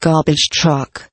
Garbage truck.